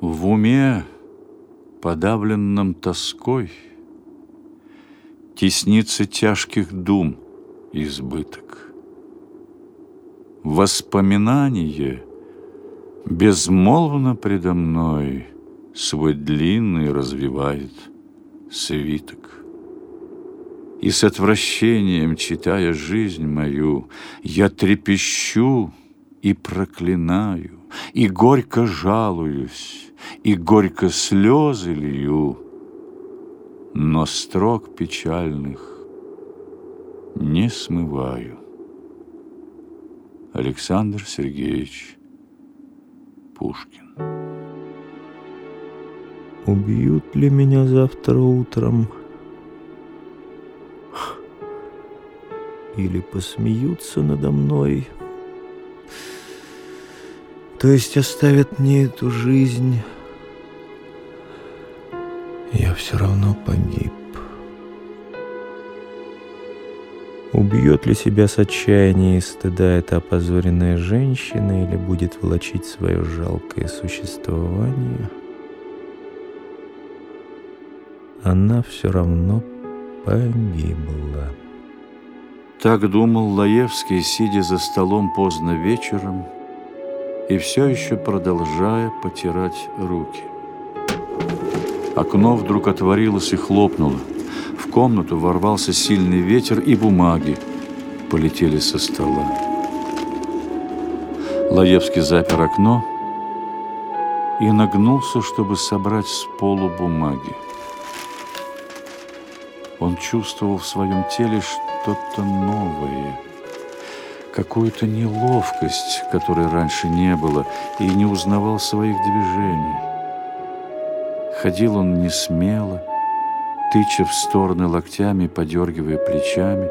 В уме, подавленном тоской, Теснится тяжких дум избыток. Воспоминание безмолвно предо мной Свой длинный развивает свиток. И с отвращением, читая жизнь мою, Я трепещу и проклинаю, И горько жалуюсь, и горько слезы лью, Но строк печальных не смываю. Александр Сергеевич Пушкин Убьют ли меня завтра утром? Или посмеются надо мной? То есть оставят мне эту жизнь. Все равно погиб. Убьет ли себя с отчаяния и стыда эта опозоренная женщина или будет волочить свое жалкое существование? Она все равно погибла. Так думал Лаевский, сидя за столом поздно вечером и все еще продолжая потирать руки. Окно вдруг отворилось и хлопнуло. В комнату ворвался сильный ветер, и бумаги полетели со стола. Лаевский запер окно и нагнулся, чтобы собрать с полу бумаги. Он чувствовал в своем теле, что что-то новое, какую-то неловкость, которой раньше не было, и не узнавал своих движений. Ходил он не смело, тыча в стороны локтями, подергивая плечами.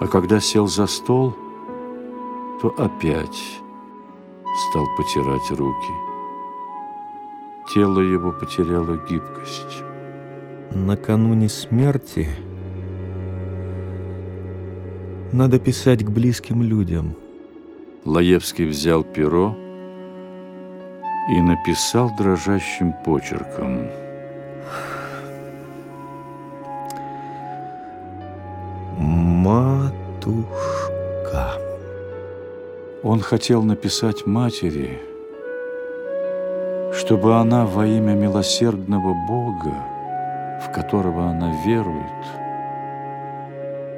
А когда сел за стол, то опять стал потирать руки. Тело его потеряло гибкость. Накануне смерти надо писать к близким людям. Лаевский взял перо и написал дрожащим почерком. Матушка. Он хотел написать матери, чтобы она во имя милосердного Бога, в которого она верует,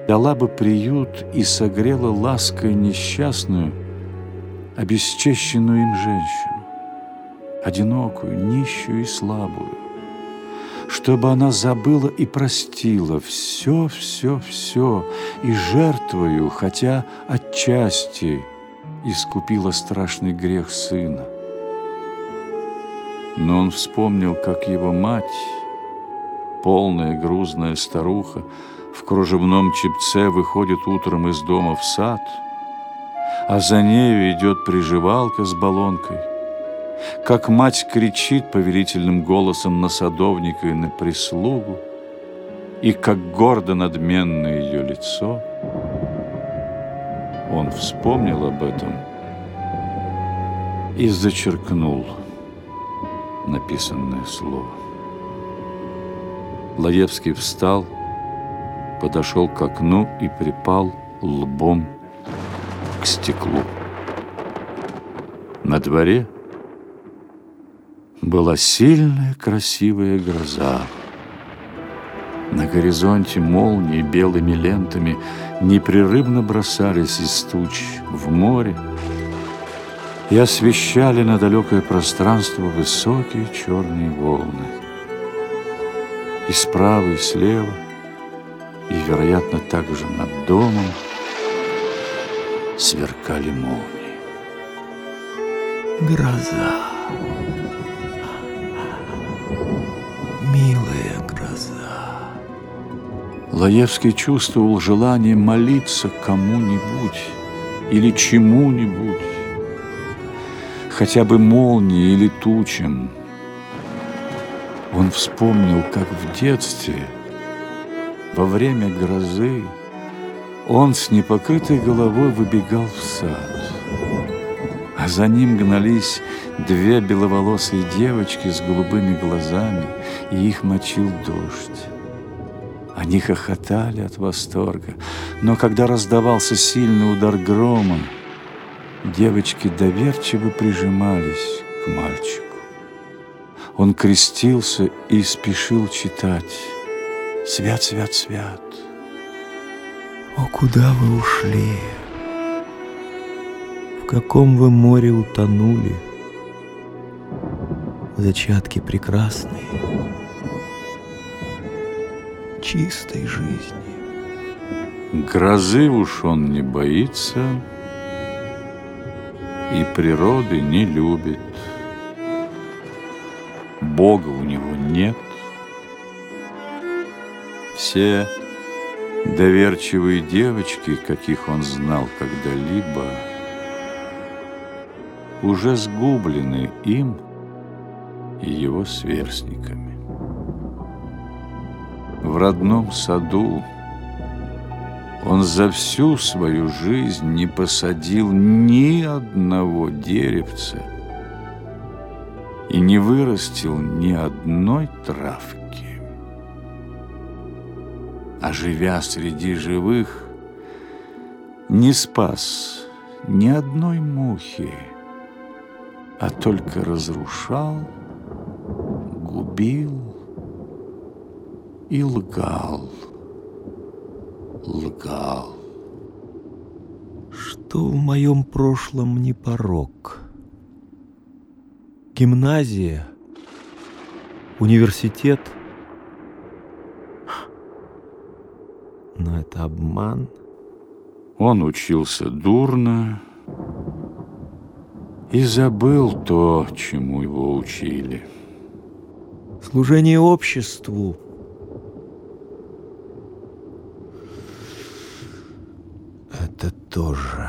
дала бы приют и согрела лаской несчастную, обесчещенную им женщину, одинокую, нищую и слабую, чтобы она забыла и простила все, все, все, и жертвою, хотя отчасти искупила страшный грех сына. Но он вспомнил, как его мать, полная грузная старуха, в кружевном чепце выходит утром из дома в сад, а за нею идет приживалка с баллонкой. Как мать кричит повелительным голосом на садовника и на прислугу, и как гордо надменно ее лицо. Он вспомнил об этом и зачеркнул написанное слово. Лаевский встал подошел к окну и припал лбом к стеклу. На дворе была сильная красивая гроза. На горизонте молнии белыми лентами непрерывно бросались из туч в море и освещали на далекое пространство высокие черные волны. И справа, и слева – и, вероятно, также над домом сверкали молнии. Гроза. Лаевский чувствовал желание молиться кому-нибудь или чему-нибудь, хотя бы молнии или тучам. Он вспомнил, как в детстве – во время грозы он с непокрытой головой выбегал в сад. А за ним гнались две беловолосые девочки с голубыми глазами, и их мочил дождь. Они хохотали от восторга, но когда раздавался сильный удар грома, девочки доверчиво прижимались к мальчику. Он крестился и спешил читать «Свят, свят, свят». О, куда вы ушли? В каком вы море утонули? Зачатки прекрасные, чистой жизни. Грозы уж он не боится и природы не любит. Бога у него нет. Все доверчивые девочки, каких он знал когда-либо, уже сгублены им и его сверстниками. В родном саду. Он за всю свою жизнь не посадил ни одного деревца и не вырастил ни одной травки. А живя среди живых, не спас ни одной мухи, а только разрушал, губил и лгал, лгал. Что в моем прошлом не порог? Гимназия, университет — но это обман. Он учился дурно и забыл то, чему его учили. Служение обществу. Это тоже